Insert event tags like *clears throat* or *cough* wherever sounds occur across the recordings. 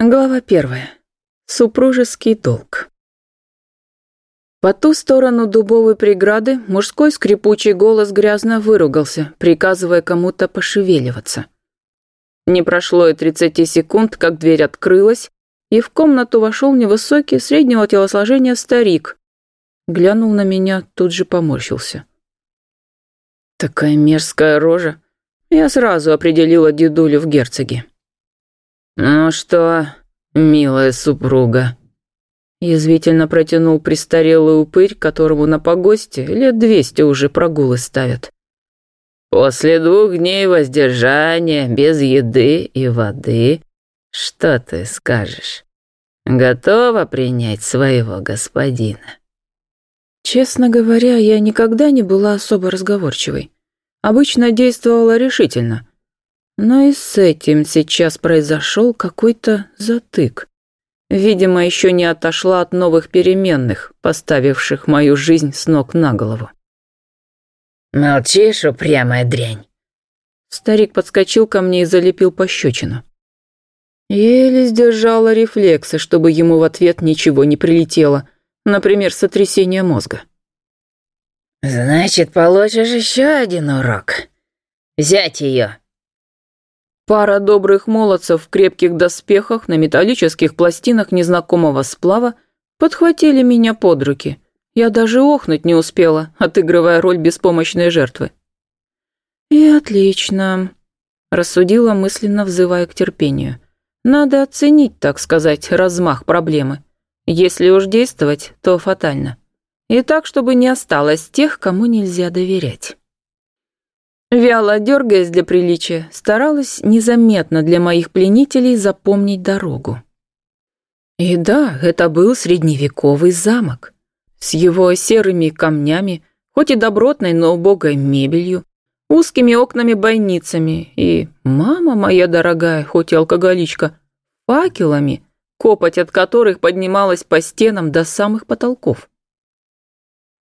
Глава первая. Супружеский долг. По ту сторону дубовой преграды мужской скрипучий голос грязно выругался, приказывая кому-то пошевеливаться. Не прошло и 30 секунд, как дверь открылась, и в комнату вошел невысокий, среднего телосложения старик. Глянул на меня, тут же поморщился. Такая мерзкая рожа. Я сразу определила дедулю в герцоге. «Ну что, милая супруга?» Язвительно протянул престарелый упырь, которому на погосте лет двести уже прогулы ставят. «После двух дней воздержания, без еды и воды, что ты скажешь? Готова принять своего господина?» Честно говоря, я никогда не была особо разговорчивой. Обычно действовала решительно, но и с этим сейчас произошел какой-то затык. Видимо, еще не отошла от новых переменных, поставивших мою жизнь с ног на голову. «Молчишь, упрямая дрянь?» Старик подскочил ко мне и залепил пощечину. Еле сдержала рефлексы, чтобы ему в ответ ничего не прилетело, например, сотрясение мозга. «Значит, получишь еще один урок. Взять ее!» Пара добрых молодцев в крепких доспехах на металлических пластинах незнакомого сплава подхватили меня под руки. Я даже охнуть не успела, отыгрывая роль беспомощной жертвы. «И отлично», – рассудила мысленно, взывая к терпению. «Надо оценить, так сказать, размах проблемы. Если уж действовать, то фатально. И так, чтобы не осталось тех, кому нельзя доверять». Вяло дергаясь для приличия, старалась незаметно для моих пленителей запомнить дорогу. И да, это был средневековый замок. С его серыми камнями, хоть и добротной, но убогой мебелью, узкими окнами-бойницами и, мама моя дорогая, хоть и алкоголичка, факелами, копоть от которых поднималась по стенам до самых потолков.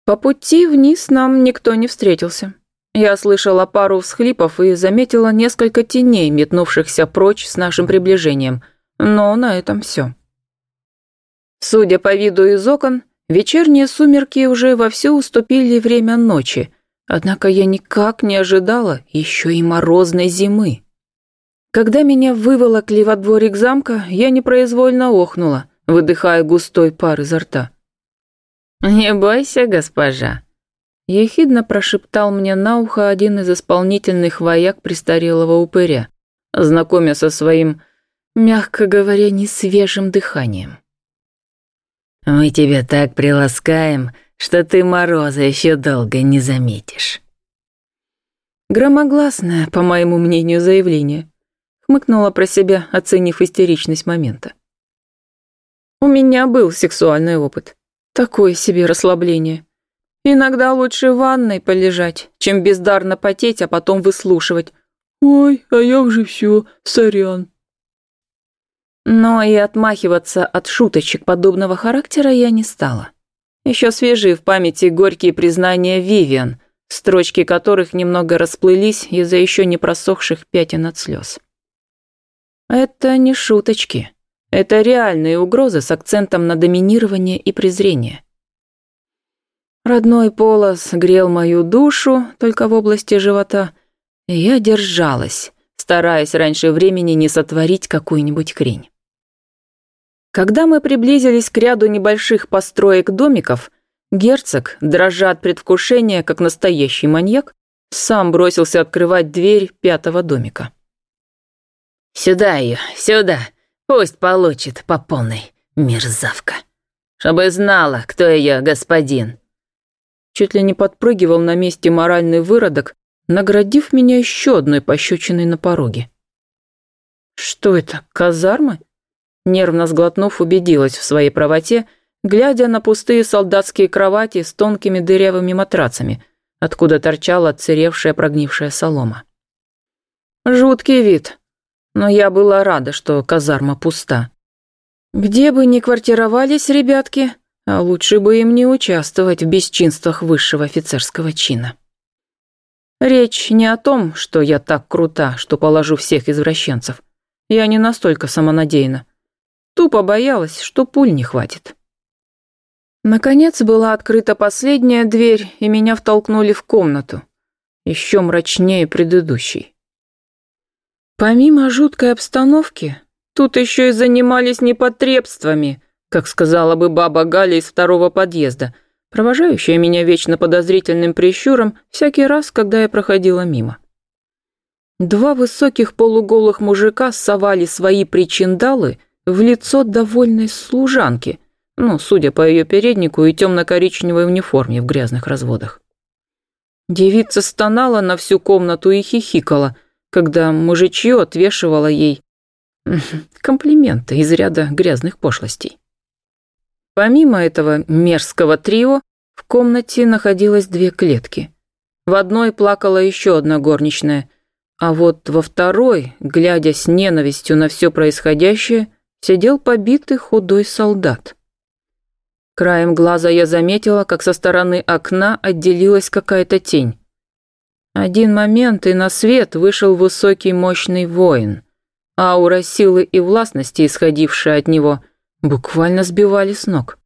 По пути вниз нам никто не встретился. Я слышала пару всхлипов и заметила несколько теней, метнувшихся прочь с нашим приближением, но на этом все. Судя по виду из окон, вечерние сумерки уже вовсю уступили время ночи, однако я никак не ожидала еще и морозной зимы. Когда меня выволокли во дворик замка, я непроизвольно охнула, выдыхая густой пар изо рта. «Не бойся, госпожа», Ехидно прошептал мне на ухо один из исполнительных вояк престарелого упыря, знакомя со своим, мягко говоря, несвежим дыханием. «Мы тебя так приласкаем, что ты мороза еще долго не заметишь». Громогласное, по моему мнению, заявление. Хмыкнула про себя, оценив истеричность момента. У меня был сексуальный опыт. Такое себе расслабление. Иногда лучше в ванной полежать, чем бездарно потеть, а потом выслушивать. «Ой, а я уже все, сорян». Но и отмахиваться от шуточек подобного характера я не стала. Еще свежие в памяти горькие признания Вивиан, строчки которых немного расплылись из-за еще не просохших пятен от слез. Это не шуточки. Это реальные угрозы с акцентом на доминирование и презрение. Родной полос грел мою душу только в области живота, и я держалась, стараясь раньше времени не сотворить какую-нибудь хрень. Когда мы приблизились к ряду небольших построек-домиков, герцог, дрожа от предвкушения, как настоящий маньяк, сам бросился открывать дверь пятого домика. «Сюда ее, сюда, пусть получит по полной, мерзавка, чтобы знала, кто ее господин», чуть ли не подпрыгивал на месте моральный выродок, наградив меня еще одной пощечиной на пороге. «Что это, казармы?» Нервно сглотнув, убедилась в своей правоте, глядя на пустые солдатские кровати с тонкими дырявыми матрацами, откуда торчала отсыревшая прогнившая солома. Жуткий вид, но я была рада, что казарма пуста. Где бы ни квартировались ребятки, а лучше бы им не участвовать в бесчинствах высшего офицерского чина. Речь не о том, что я так крута, что положу всех извращенцев. Я не настолько самонадеянна. Тупо боялась, что пуль не хватит. Наконец была открыта последняя дверь, и меня втолкнули в комнату, еще мрачнее предыдущей. Помимо жуткой обстановки, тут еще и занимались непотребствами, как сказала бы баба Галя из второго подъезда, провожающая меня вечно подозрительным прищуром всякий раз, когда я проходила мимо. Два высоких полуголых мужика совали свои причиндалы в лицо довольной служанки, ну, судя по ее переднику и темно-коричневой униформе в грязных разводах. Девица стонала на всю комнату и хихикала, когда мужичье отвешивала ей *laughs* комплименты из ряда грязных пошлостей. Помимо этого мерзкого трио, в комнате находилось две клетки. В одной плакала еще одна горничная, а вот во второй, глядя с ненавистью на все происходящее, сидел побитый худой солдат. Краем глаза я заметила, как со стороны окна отделилась какая-то тень. Один момент, и на свет вышел высокий мощный воин. Аура силы и властности, исходившая от него, буквально сбивали с ног.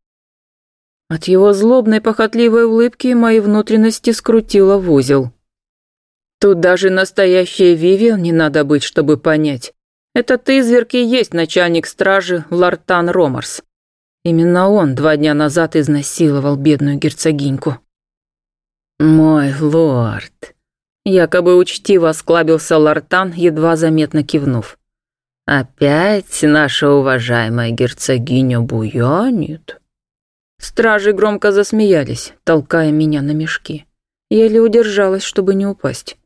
От его злобной похотливой улыбки мои внутренности скрутило в узел. Тут даже настоящая Вивиан не надо быть, чтобы понять. Этот изверг и есть начальник стражи Лартан Ромарс. Именно он два дня назад изнасиловал бедную герцогиньку. «Мой лорд», — якобы учтиво осклабился Лартан, едва заметно кивнув. «Опять наша уважаемая герцогиня буянит?» Стражи громко засмеялись, толкая меня на мешки. Еле удержалась, чтобы не упасть.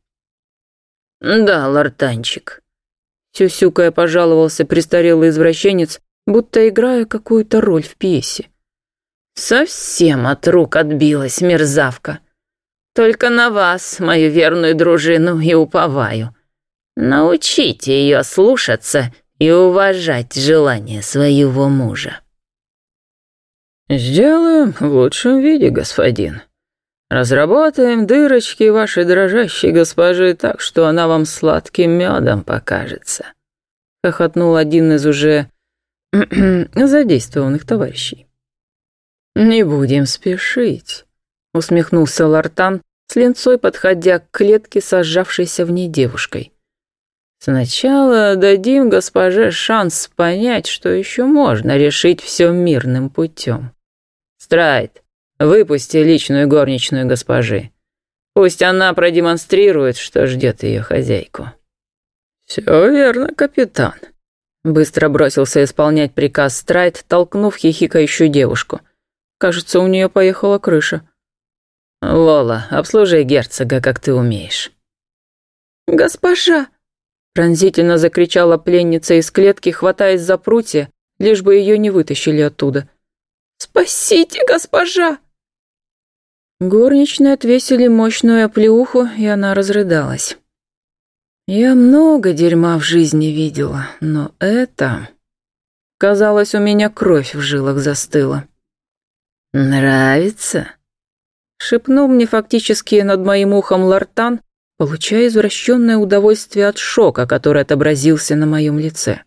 «Да, лартанчик», — сюсюкая пожаловался престарелый извращенец, будто играя какую-то роль в пьесе. «Совсем от рук отбилась мерзавка. Только на вас, мою верную дружину, и уповаю. Научите ее слушаться и уважать желание своего мужа». «Сделаем в лучшем виде, господин», Разработаем дырочки вашей дрожащей госпожи так, что она вам сладким медом покажется. Хохотнул один из уже *clears throat* задействованных товарищей. Не будем спешить, усмехнулся Лартан, с линцой подходя к клетке, сожавшейся в ней девушкой. Сначала дадим госпоже шанс понять, что еще можно решить все мирным путем. Страйт, Выпусти личную горничную госпожи. Пусть она продемонстрирует, что ждет ее хозяйку». «Все верно, капитан», — быстро бросился исполнять приказ Страйт, толкнув хихикающую девушку. Кажется, у нее поехала крыша. «Лола, обслужи герцога, как ты умеешь». «Госпожа!» — пронзительно закричала пленница из клетки, хватаясь за прутья, лишь бы ее не вытащили оттуда. «Спасите, госпожа!» Горничные отвесили мощную оплеуху, и она разрыдалась. Я много дерьма в жизни видела, но это... Казалось, у меня кровь в жилах застыла. «Нравится?» Шепнул мне фактически над моим ухом Лартан, получая извращенное удовольствие от шока, который отобразился на моем лице.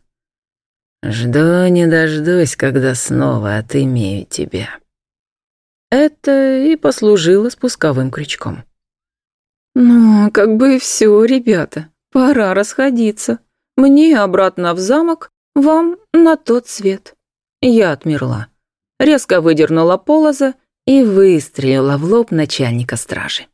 «Жду не дождусь, когда снова отымею тебя». Это и послужило спусковым крючком. «Ну, как бы и все, ребята, пора расходиться. Мне обратно в замок, вам на тот свет». Я отмерла. Резко выдернула полоза и выстрелила в лоб начальника стражи.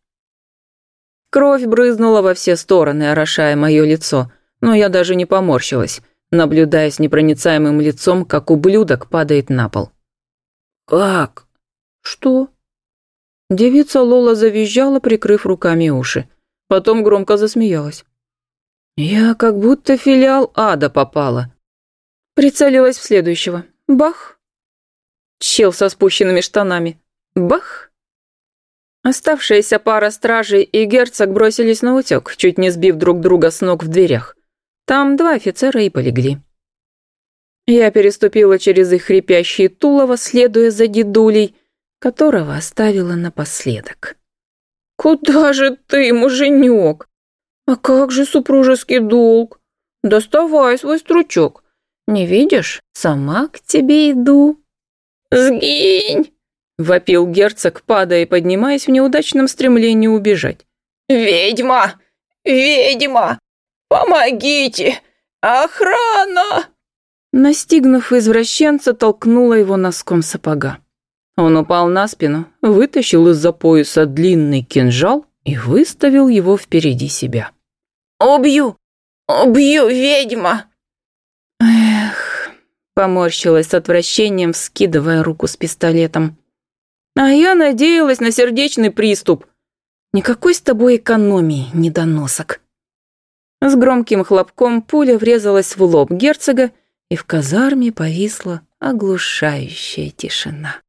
Кровь брызнула во все стороны, орошая мое лицо, но я даже не поморщилась, наблюдая с непроницаемым лицом, как ублюдок падает на пол. «Как?» «Что?» Девица Лола завизжала, прикрыв руками уши. Потом громко засмеялась. «Я как будто филиал ада попала». Прицелилась в следующего. Бах! Чел со спущенными штанами. Бах! Оставшаяся пара стражей и герцог бросились на утек, чуть не сбив друг друга с ног в дверях. Там два офицера и полегли. Я переступила через их хрипящие тулово, следуя за дедулей, которого оставила напоследок. «Куда же ты, муженек? А как же супружеский долг? Доставай свой стручок. Не видишь? Сама к тебе иду». «Сгинь!» — вопил герцог, падая и поднимаясь в неудачном стремлении убежать. «Ведьма! Ведьма! Помогите! Охрана!» Настигнув извращенца, толкнула его носком сапога. Он упал на спину, вытащил из-за пояса длинный кинжал и выставил его впереди себя. «Убью! Убью, ведьма!» Эх, поморщилась с отвращением, вскидывая руку с пистолетом. А я надеялась на сердечный приступ. Никакой с тобой экономии, недоносок. С громким хлопком пуля врезалась в лоб герцога, и в казарме повисла оглушающая тишина.